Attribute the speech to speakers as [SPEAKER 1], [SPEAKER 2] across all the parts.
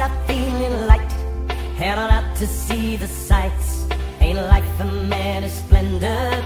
[SPEAKER 1] I'm feeling light. Heading out to see the sights. Ain't life a man of splendor?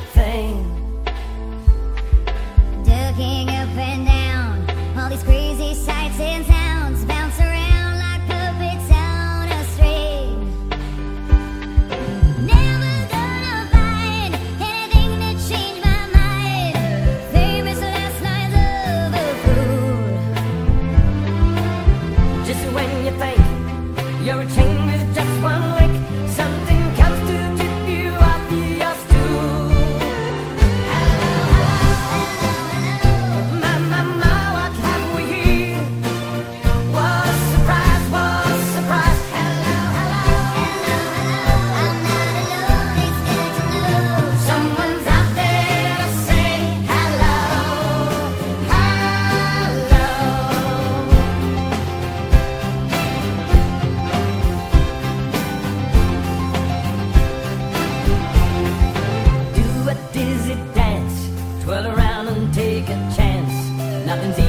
[SPEAKER 1] just one lick. Some nothing's